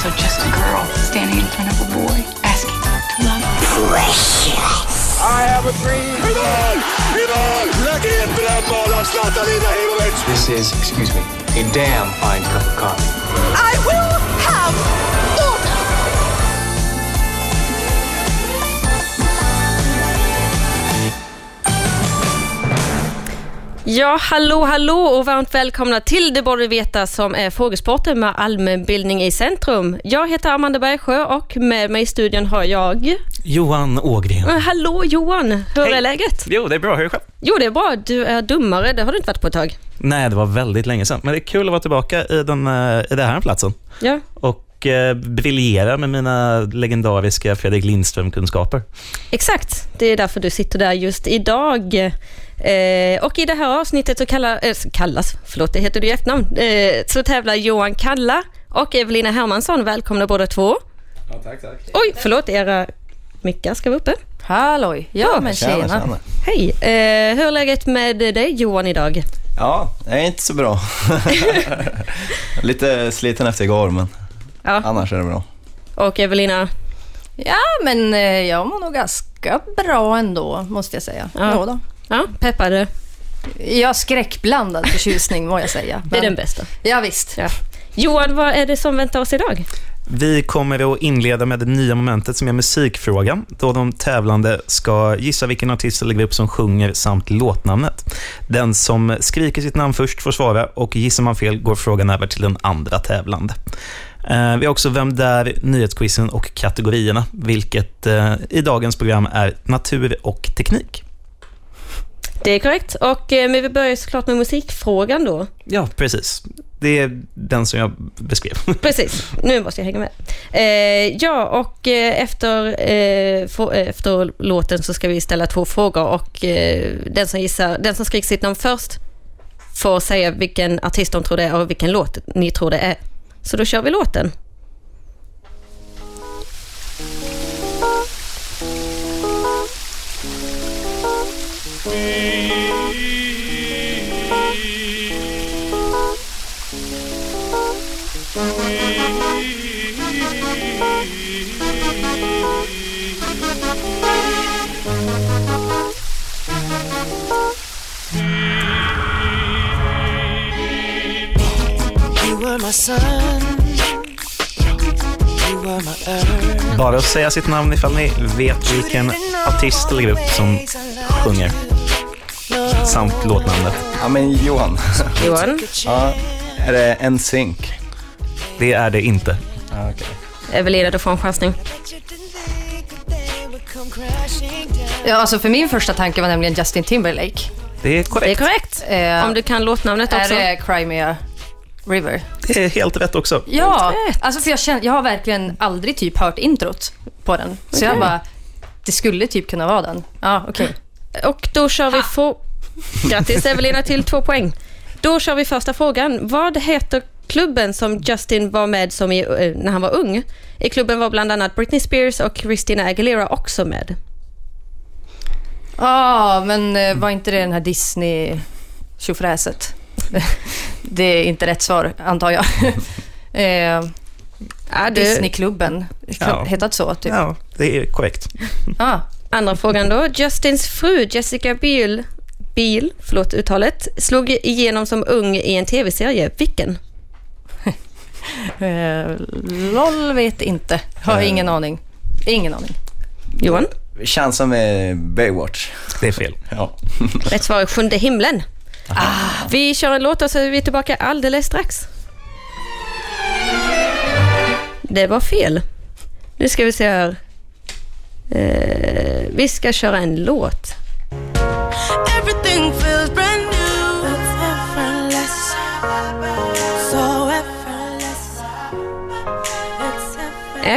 also just a girl standing in front of a boy asking to love. I have a dream. Idol! Idol! Lägg in brännbollars Zlatan Ibrahimovic! This is, excuse me, a damn fine cup of coffee. I will have Ja, hallå, hallå och varmt välkomna till Det borde du veta som är frågesporten med allmänbildning i centrum. Jag heter Amanda Bergsjö och med mig i studion har jag... Johan Ågren. Hallå Johan, hur Hej. är läget? Jo, det är bra. Hur är det själv? Jo, det är bra. Du är dummare, det har du inte varit på ett tag. Nej, det var väldigt länge sedan. Men det är kul att vara tillbaka i den, eh, i den här platsen Ja, och eh, briljera med mina legendariska Fredrik Lindström-kunskaper. exakt. Det är därför du sitter där just idag. Eh, och i det här avsnittet så kallar, eh, kallas, förlåt, det heter du i efternamn, eh, så tävlar Johan Kalla och Evelina Hermansson. Välkomna båda två. Ja, tack, tack. Oj, förlåt, era mickar ska vara uppe. Halloj! Ja, Ja, men tjena. Hej! Eh, hur är läget med dig Johan idag? Ja, det är inte så bra. Lite sliten efter igår, men Ja. annars är det bra. Och Evelina? Ja, men eh, jag mår nog ganska bra ändå, måste jag säga. Ja. Ja. då. Ja, peppade. Jag skräckblandad förtjusning, må jag säga. Det är Men- den bästa. Ja, visst. Ja. Johan, vad är det som väntar oss idag? Vi kommer att inleda med det nya momentet som är musikfrågan, då de tävlande ska gissa vilken artist eller grupp som sjunger samt låtnamnet. Den som skriker sitt namn först får svara och gissar man fel går frågan över till den andra tävlande. Eh, Vi har också Vem där? nyhetsquizen och kategorierna, vilket eh, i dagens program är natur och teknik. Det är korrekt. Och, eh, men vi börjar såklart med musikfrågan då. Ja, precis. Det är den som jag beskrev. Precis, nu måste jag hänga med. Eh, ja, och efter, eh, eh, efter låten så ska vi ställa två frågor och eh, den som gissar, den som skriker sitt namn först får säga vilken artist de tror det är och vilken låt ni tror det är. Så då kör vi låten. Mm. Bara att säga sitt namn ifall ni vet vilken artist eller grupp som sjunger, samt låtnamnet. Ja, men Johan. Johan, Ja, är det NSYNC? Det är det inte. Ja, okej. Evelina, du får en chansning. Ja, alltså för min första tanke var nämligen Justin Timberlake. Det är Det är korrekt. korrekt. Eh, Om du kan låtnamnet är också. det Crimea River? Det är helt rätt också. Ja, alltså för jag, känner, jag har verkligen aldrig typ hört introt på den. Så jag Okej. bara, det skulle typ kunna vara den. Ja, okej. Och då kör vi... Få... Grattis Evelina till två poäng. Då kör vi första frågan. Vad heter klubben som Justin var med som i, eh, när han var ung? I klubben var bland annat Britney Spears och Christina Aguilera också med. Ja, men eh, var inte det den här Disney tjofräset? det är inte rätt svar, antar jag. eh, Ja, du, Disneyklubben, Ja. hetat så typ. Ja, det är korrekt. Ah, andra frågan då. Justins fru Jessica Biel, Biel förlåt uttalet, slog igenom som ung i en tv-serie. Vilken? eh, LOL vet inte. Har Eh. ingen aning. Ingen aning. Johan? Chansa med Baywatch. Det är fel. Ja. Rätt svar är Sjunde himlen. Ah, vi kör en låt och så är vi tillbaka alldeles strax. Det var fel. Nu ska vi se här. Eh, vi ska köra en låt. Everything feels brand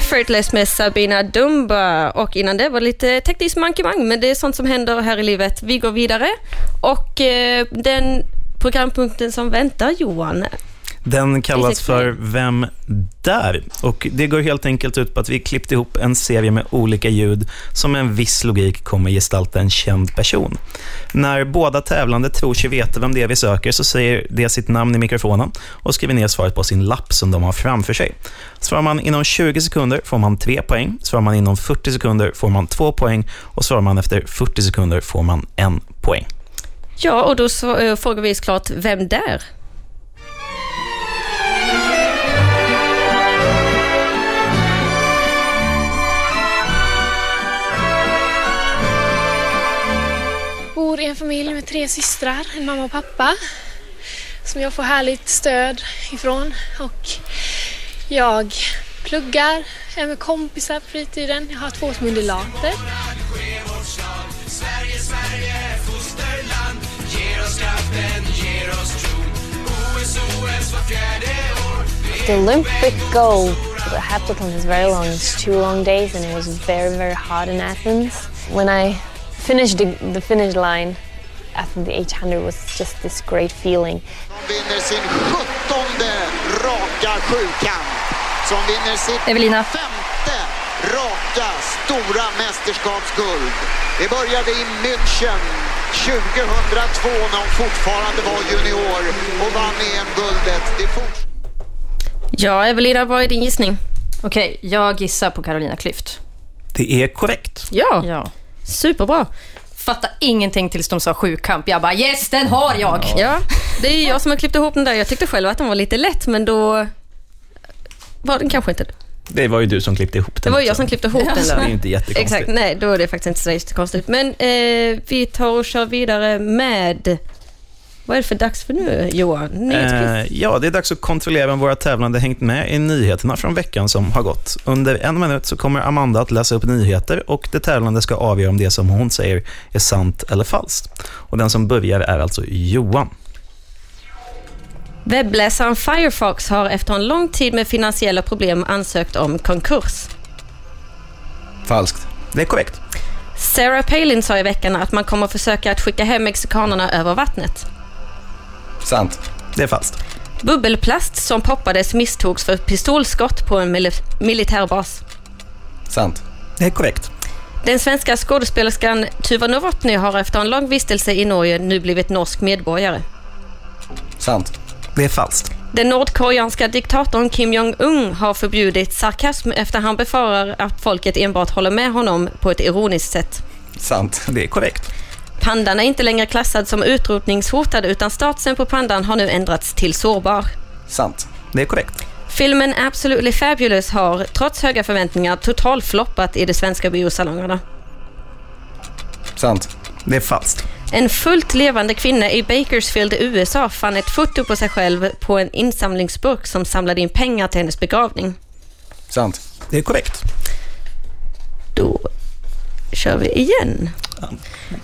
effortless. Med Sabina Dumba. Och innan det var lite tekniskt mankemang, men det är sånt som händer här i livet. Vi går vidare. Och eh, den programpunkten som väntar, Johan. Den kallas för Vem där? Och det går helt enkelt ut på att vi klippt ihop en serie med olika ljud som med en viss logik kommer gestalta en känd person. När båda tävlande tror sig veta vem det är vi söker så säger det sitt namn i mikrofonen och skriver ner svaret på sin lapp som de har framför sig. Svarar man inom 20 sekunder får man 3 poäng, svarar man inom 40 sekunder får man 2 poäng och svarar man efter 40 sekunder får man en poäng. Ja, och då så, eh, frågar vi såklart, vem där? Bor i en familj med tre systrar, en mamma och pappa som jag får härligt stöd ifrån. Och jag pluggar, är med kompisar på fritiden. Jag har två små undulater. The Olympic goal, the heptathlon is very long. It's two long days, and it was very, very hot in Athens. When I finished the, the finish line after the 800 was just this great feeling. vinner sin sjuttonde raka sjukamp. Som vinner sitt Evelina. femte raka stora mästerskapsguld. Det började i München 2002 när hon fortfarande var junior och vann EM-guldet. Det fort- Ja, Evelina, vad är din gissning? Okej, jag gissar på Carolina Klüft. Det är korrekt. Ja, Ja. Superbra. Fattar ingenting tills de sa sjukamp. Jag bara yes, den har jag! Ja, det är jag som har klippt ihop den där. Jag tyckte själv att den var lite lätt, men då var den kanske inte det. Det var ju du som klippte ihop den. Det var jag också. som klippte ihop den Så det är inte jättekonstigt. Exakt, nej, då är det faktiskt inte så jättekonstigt. Men eh, vi tar och kör vidare med... Vad är det för dags för nu, Johan? Eh, ja, det är dags att kontrollera om våra tävlande hängt med i nyheterna från veckan som har gått. Under en minut så kommer Amanda att läsa upp nyheter och det tävlande ska avgöra om det som hon säger är sant eller falskt. Och den som börjar är alltså Johan. Webbläsaren Firefox har efter en lång tid med finansiella problem ansökt om konkurs. Falskt. Det är korrekt. Sarah Palin sa i veckan att man kommer försöka att skicka hem mexikanerna över vattnet. Sant. Det är falskt. Bubbelplast som poppades misstogs för pistolskott på en mil- militärbas. Sant. Det är korrekt. Den svenska skådespelerskan Tuva Novotny har efter en lång vistelse i Norge nu blivit norsk medborgare. Sant. Det är falskt. Den nordkoreanska diktatorn Kim Jong-Un har förbjudit sarkasm efter han befarar att folket enbart håller med honom på ett ironiskt sätt. Sant. Det är korrekt. Pandan är inte längre klassad som utrotningshotad utan statusen på pandan har nu ändrats till sårbar. Sant. Det är korrekt. Filmen Absolutely Fabulous har, trots höga förväntningar, totalfloppat i de svenska biosalongerna. Sant. Det är falskt. En fullt levande kvinna i Bakersfield, USA fann ett foto på sig själv på en insamlingsburk som samlade in pengar till hennes begravning. Sant. Det är korrekt. Då kör vi igen.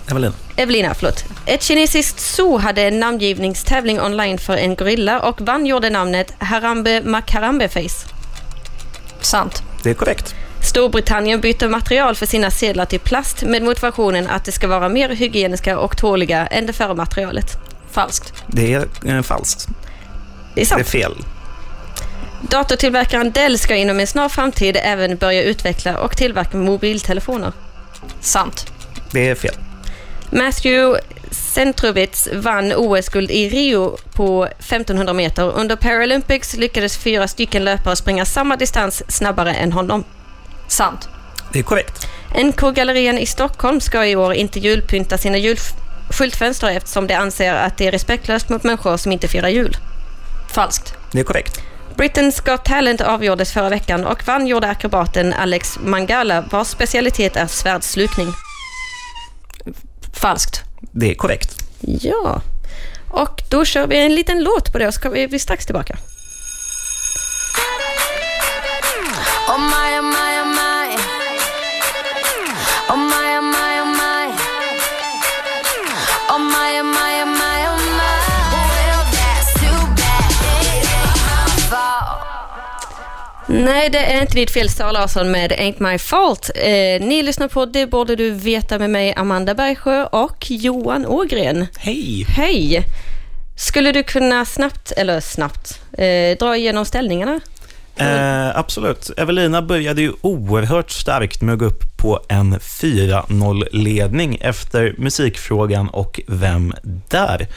Evelina. Evelina, förlåt. Ett kinesiskt zoo hade en namngivningstävling online för en gorilla och vann gjorde namnet Harambe Makarambe Face. Sant. Det är korrekt. Storbritannien byter material för sina sedlar till plast med motivationen att det ska vara mer hygieniska och tåliga än det förra materialet. Falskt. Det är eh, falskt. Det är Det är sant. fel. Datortillverkaren Dell ska inom en snar framtid även börja utveckla och tillverka mobiltelefoner. Sant. Det är fel. Matthew Centrovitz vann OS-guld i Rio på 1500 meter. Under Paralympics lyckades fyra stycken löpare springa samma distans snabbare än honom. Sant. Det är korrekt. NK-gallerian i Stockholm ska i år inte julpynta sina julskyltfönster eftersom de anser att det är respektlöst mot människor som inte firar jul. Falskt. Det är korrekt. Britain's Got Talent avgjordes förra veckan och vann gjorde akrobaten Alex Mangala vars specialitet är svärdslukning. Falskt. Det är korrekt. Ja, och då kör vi en liten låt på det och så kommer vi strax tillbaka. Nej, det är inte ditt fel, Sara Larsson med Ain't My Fault. Eh, ni lyssnar på Det borde du veta med mig, Amanda Bergsjö och Johan Ågren. Hej! Hej! Skulle du kunna snabbt, eller snabbt, eh, dra igenom ställningarna? Eh, absolut. Evelina började ju oerhört starkt med att gå upp på en 4-0-ledning efter musikfrågan och Vem där?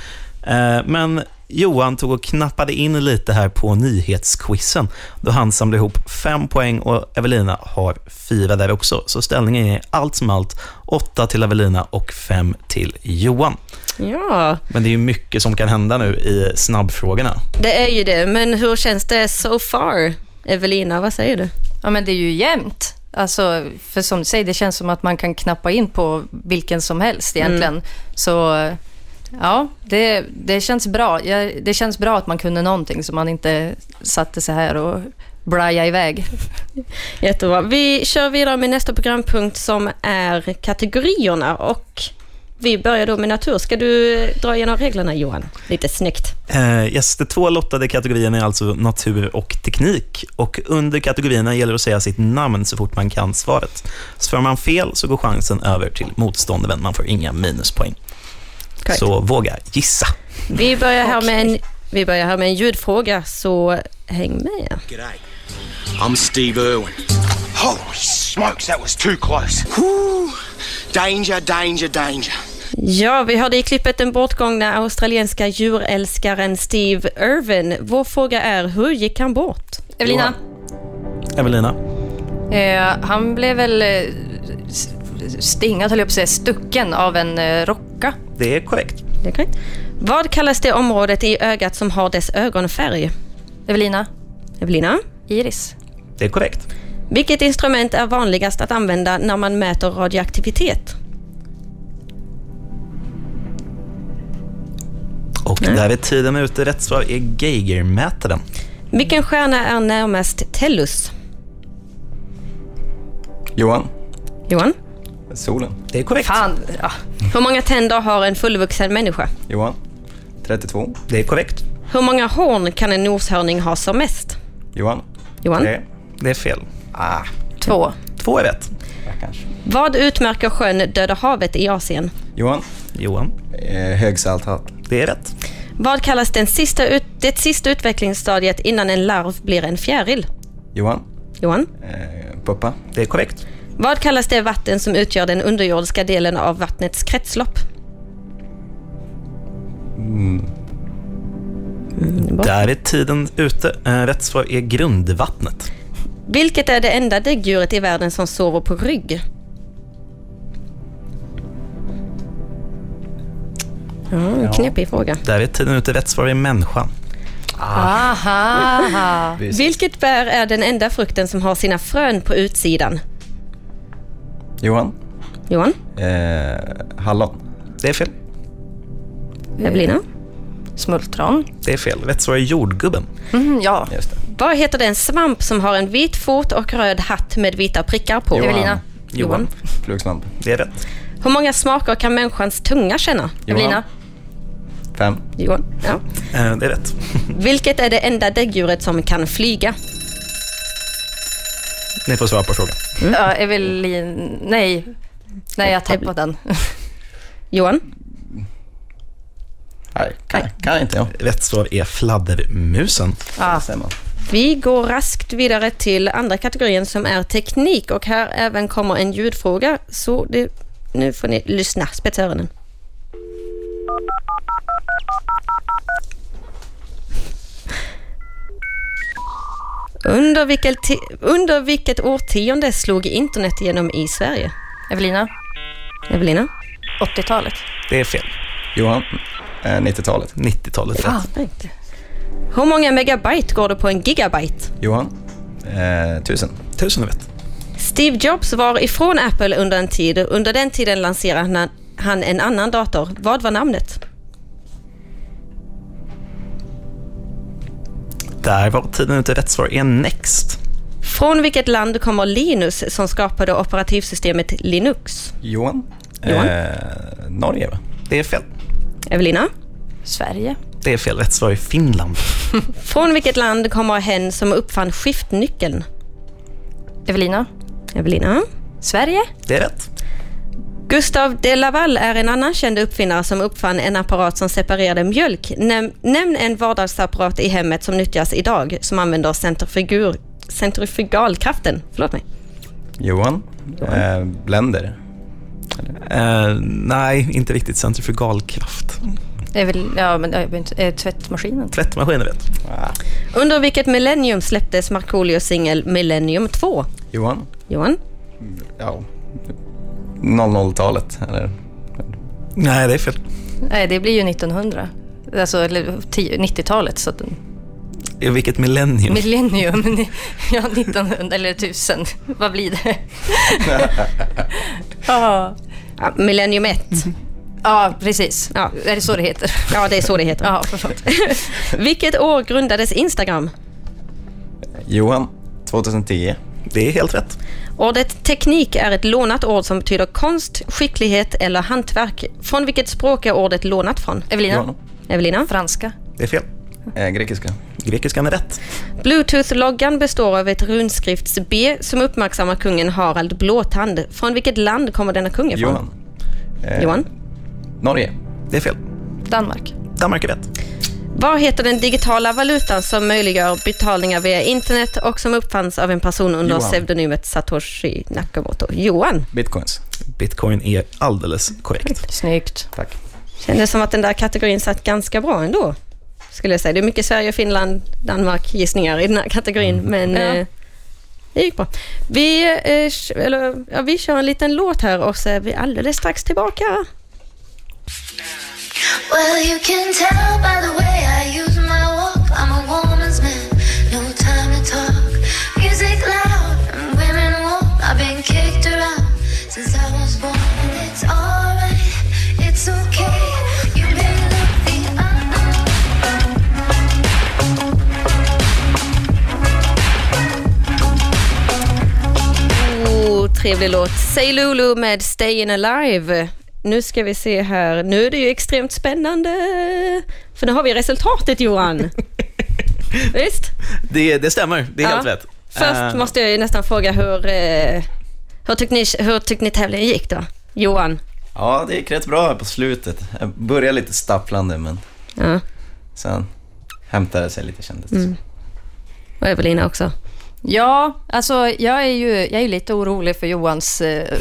Eh, men Johan tog och knappade in lite här på nyhetsquizen då han samlade ihop fem poäng och Evelina har fyra där också. Så ställningen är allt som allt åtta till Evelina och fem till Johan. Ja, Men det är ju mycket som kan hända nu i snabbfrågorna. det är ju det. Men hur känns det so far? Evelina, vad säger du? Ja, men det är ju jämnt. Alltså, för som du säger, det känns som att man kan knappa in på vilken som helst egentligen. Så ja, det, det känns bra. Det känns bra att man kunde någonting så man inte satte sig här och blaja iväg. Jättebra. Vi kör vidare med nästa programpunkt som är kategorierna och vi börjar då med natur. Ska du dra igenom reglerna Johan? Lite snyggt. Eh, yes, de två lottade kategorierna är alltså natur och teknik. Och under kategorierna gäller det att säga sitt namn så fort man kan svaret. Svarar man fel så går chansen över till motståndaren. Man får inga minuspoäng. Korrekt. Så våga gissa. Vi börjar här med en, vi börjar här med en ljudfråga, så häng med. G'day. I'm Steve Irwin. Holy smokes, that was too close. Whew. Danger, danger, danger. Ja, vi hörde i klippet den bortgångna australienska djurälskaren Steve Irwin. Vår fråga är, hur gick han bort? Evelina? Evelina? Eh, han blev väl eh, stingad, höll jag på att säga, stucken av en eh, rocka. Det är korrekt. Det är korrekt. Vad kallas det området i ögat som har dess ögonfärg? Evelina? Evelina? Iris? Det är korrekt. Vilket instrument är vanligast att använda när man mäter radioaktivitet? Och där är tiden ute. Rätt svar är Geigermätaren. Vilken stjärna är närmast Tellus? Johan? Johan? Solen? Det är korrekt. Fan, ja. Hur många tänder har en fullvuxen människa? Johan? 32? Det är korrekt. Hur många horn kan en noshörning ha som mest? Johan? Johan? Tre? Det är fel. Ah, Två. Två är rätt. kanske. Vad utmärker sjön Döda havet i Asien? Johan? Johan? Eh, högsalthalt. Det är rätt. Vad kallas den sista ut, det sista utvecklingsstadiet innan en larv blir en fjäril? Johan? Johan? Eh, Puppa? Det är korrekt. Vad kallas det vatten som utgör den underjordiska delen av vattnets kretslopp? Mm, bra. Där är tiden ute. Eh, Rätt svar är grundvattnet. Vilket är det enda däggdjuret i världen som sover på rygg? Ja, en knepig fråga. Där är tiden ute. Rätt svar är människan. Aha. Vilket bär är den enda frukten som har sina frön på utsidan? Johan? Johan? Eh, hallon? Det är fel. Evelina? Smultron. Det är fel. Rätt svar är jordgubben. Mm, ja. Just det. Vad heter den svamp som har en vit fot och röd hatt med vita prickar på? Johan. Evelina? Johan. Flugsvamp? Det är rätt. Hur många smaker kan människans tunga känna? Johan? Evelina? Fem? Johan. Ja. Eh, Det är rätt. Vilket är det enda däggdjuret som kan flyga? Ni får svara på frågan. Ja, Evelin... Nej. Nej, jag tappade den. Johan? Nej, kan, kan inte jag. Rätt svar är fladdermusen. Ja. Vi går raskt vidare till andra kategorin som är teknik och här även kommer en ljudfråga. Så det, nu får ni lyssna, spetsa öronen. Under vilket, under vilket årtionde slog internet igenom i Sverige? Evelina? Evelina? 80-talet. Det är fel. Johan? Eh, 90-talet? 90-talet. Fan, inte. Hur många megabyte går det på en gigabyte? Johan? Eh, tusen? Tusen är rätt. Steve Jobs var ifrån Apple under en tid. Under den tiden lanserade han- han en annan dator. Vad var namnet? Där var tiden ute. Rätt svar är Next. Från vilket land kommer Linus som skapade operativsystemet Linux? Johan? Johan? Eh, Norge va? Det är fel. Evelina? Sverige. Det är fel. Rätt svar är Finland. Från vilket land kommer hen som uppfann skiftnyckeln? Evelina? Evelina? Sverige? Det är rätt. Gustav de Laval är en annan känd uppfinnare som uppfann en apparat som separerade mjölk. Näm nämn en vardagsapparat i hemmet som nyttjas idag som använder centrifugur, centrifugalkraften. Förlåt mig. Johan? Eh, blender? Eh, nej, inte riktigt centrifugalkraft. Det är väl, ja men jag vet inte, eh, tvättmaskinen. Tvättmaskinen vet. Under vilket millennium släpptes Markoolios singel Millennium 2? Johan? Johan? Ja. 00-talet, eller? Nej, det är fel. Nej, det blir ju 1900. Alltså, eller 10 90-talet. Så att, vilket millennium? millennium. Ja, 1900 eller 1000. Vad blir det? ja. Ja, millennium 1. ja, precis. Ja. Är det så det heter? Ja, det är så det heter. Ja, förlåt. Vilket år grundades Instagram? Johan? 2010? Det är helt rätt. Ordet teknik är ett lånat ord som betyder konst, skicklighet eller hantverk. Från vilket språk är ordet lånat från? Evelina? Johan? Evelina? Franska? Det är fel. Eh, grekiska? Grekiskan är rätt. Bluetooth-loggan består av ett runskrifts-B som uppmärksammar kungen Harald Blåtand. Från vilket land kommer denna kung ifrån? Johan? Eh, Johan? Norge? Det är fel. Danmark? Danmark är rätt. Vad heter den digitala valutan som möjliggör betalningar via internet och som uppfanns av en person under Johan. pseudonymet Satoshi Nakamoto? Johan? Bitcoins? Bitcoin är alldeles korrekt. Snyggt. Tack. Kändes som att den där kategorin satt ganska bra ändå. Skulle jag säga. Det är mycket Sverige, Finland, Danmark gissningar i den här kategorin, men Ja. eh, det gick bra. Vi, eh, eller, ja, vi kör en liten låt här och så är vi alldeles strax tillbaka. Well, you can tell by the way I use my walk. I'm a woman's man, no time to talk. Music loud women walk. I've been kicked around since I was born, it's alright, it's okay. You may look the other. Oh, trevlig låt. Say Lulu med Stayin' Alive. Nu ska vi se här. Nu är det ju extremt spännande. För nu har vi resultatet Johan. Visst? Det, det stämmer. Det är Ja. helt rätt. Först Eh, måste jag ju nästan fråga hur, eh, hur, tyckte ni, hur tyckte ni tävlingen gick då? Johan? Ja, det gick rätt bra här på slutet. Jag började lite stapplande, men Ja. sen hämtade det sig lite kändes det Mm. Och Evelina också. Ja, alltså jag är ju, jag är lite orolig för Johans eh,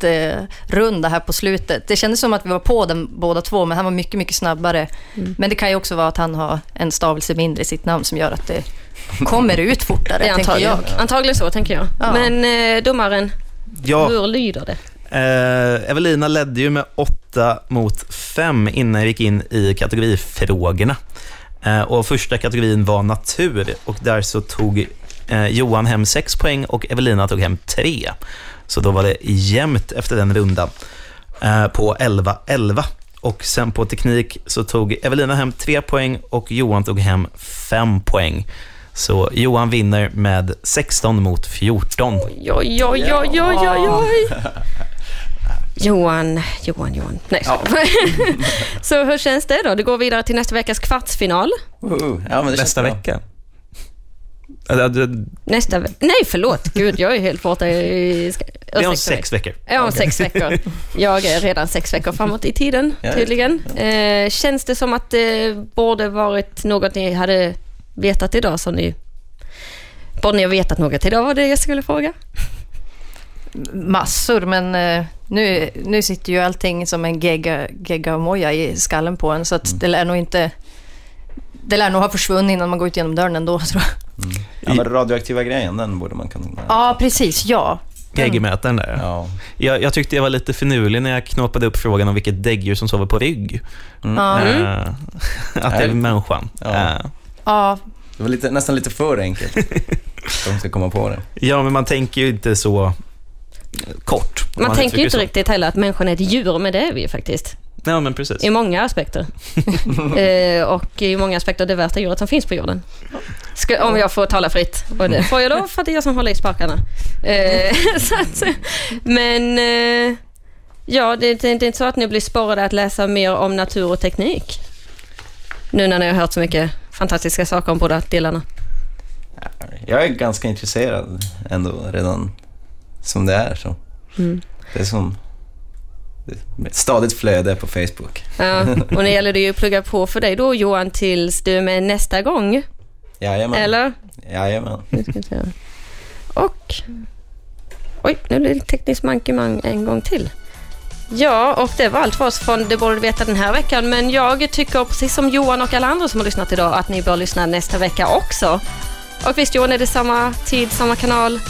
blixtrunda här på slutet. Det kändes som att vi var på den båda två, men han var mycket, mycket snabbare. Mm. Men det kan ju också vara att han har en stavelse mindre i sitt namn som gör att det kommer ut fortare, Det tänker antagligen, jag. antagligen så, tänker jag. Ja. Men eh, domaren, Ja, hur lyder det? eh, Evelina ledde ju med 8 mot 5 innan jag gick in i kategorifrågorna. Eh, och första kategorin var natur och där så tog eh, Johan hem 6 poäng och Evelina tog hem 3. Så då var det jämnt efter den rundan eh, på 11-11. Och sen på teknik så tog Evelina hem 3 poäng och Johan tog hem 5 poäng. Så Johan vinner med 16 mot 14. Oj, oj, oj, oj, oj, oj, oj. Johan, Johan, Johan. Nej, Ja. Så hur känns det då? Det går vidare till nästa veckas kvartsfinal. Woho! Ja, men det känns Nästa vecka. Nästa ve- Nej, förlåt. Gud, jag är helt borta i... Det är om sex veckor. Ja, om sex veckor. Jag är redan sex veckor framåt i tiden, tydligen. Eh, känns det som att det borde varit något ni hade vetat idag som ni... Borde ni ha vetat något idag var det jag skulle fråga? Massor, men eh, nu, nu sitter ju allting som en gegga, gegga och moja i skallen på en, så att Mm. det lär nog inte... Det lär nog ha försvunnit innan man går ut genom dörren ändå, tror jag. Ja, men radioaktiva grejen, den borde man kunna... Ja, precis. Ja. Geggemätaren där. Ja. Jag, jag tyckte jag var lite finurlig när jag knåpade upp frågan om vilket däggdjur som sover på rygg. Ja. Eh, att det är människan. Ja. Eh, ja. Det var lite, nästan lite för enkelt. För de ska komma på det. ja, men man tänker ju inte så kort. om Man tänker ju inte så. riktigt heller att människan är ett djur, men det är vi ju faktiskt. Ja, men precis. I många aspekter. eh, och i många aspekter det värsta djuret som finns på jorden. Ska, om jag får tala fritt. Och det får jag då för att det är jag som håller i spakarna. Eh, så att, men eh, ja, det, det är inte så att ni blir sporrade att läsa mer om natur och teknik. Nu när ni har hört så mycket fantastiska saker om båda delarna. Jag är ganska intresserad ändå redan som det är. Så. Mm. Det är som Med stadigt flöde på Facebook. Ja, och nu gäller det ju att plugga på för dig då Johan tills du är med nästa gång. Jajamän. Eller? Jajamän. Nu ska vi se. Och... Oj, nu blir det teknisk mankemang en gång till. Ja, och det var allt för oss från Det borde du veta den här veckan. Men jag tycker precis som Johan och alla andra som har lyssnat idag att ni bör lyssna nästa vecka också. Och visst Johan, är det samma tid, samma kanal?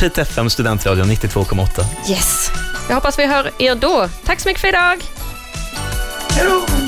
Pite FM Studentradio 92,8. Yes! Jag hoppas vi hör er då. Tack så mycket för idag! Hej då!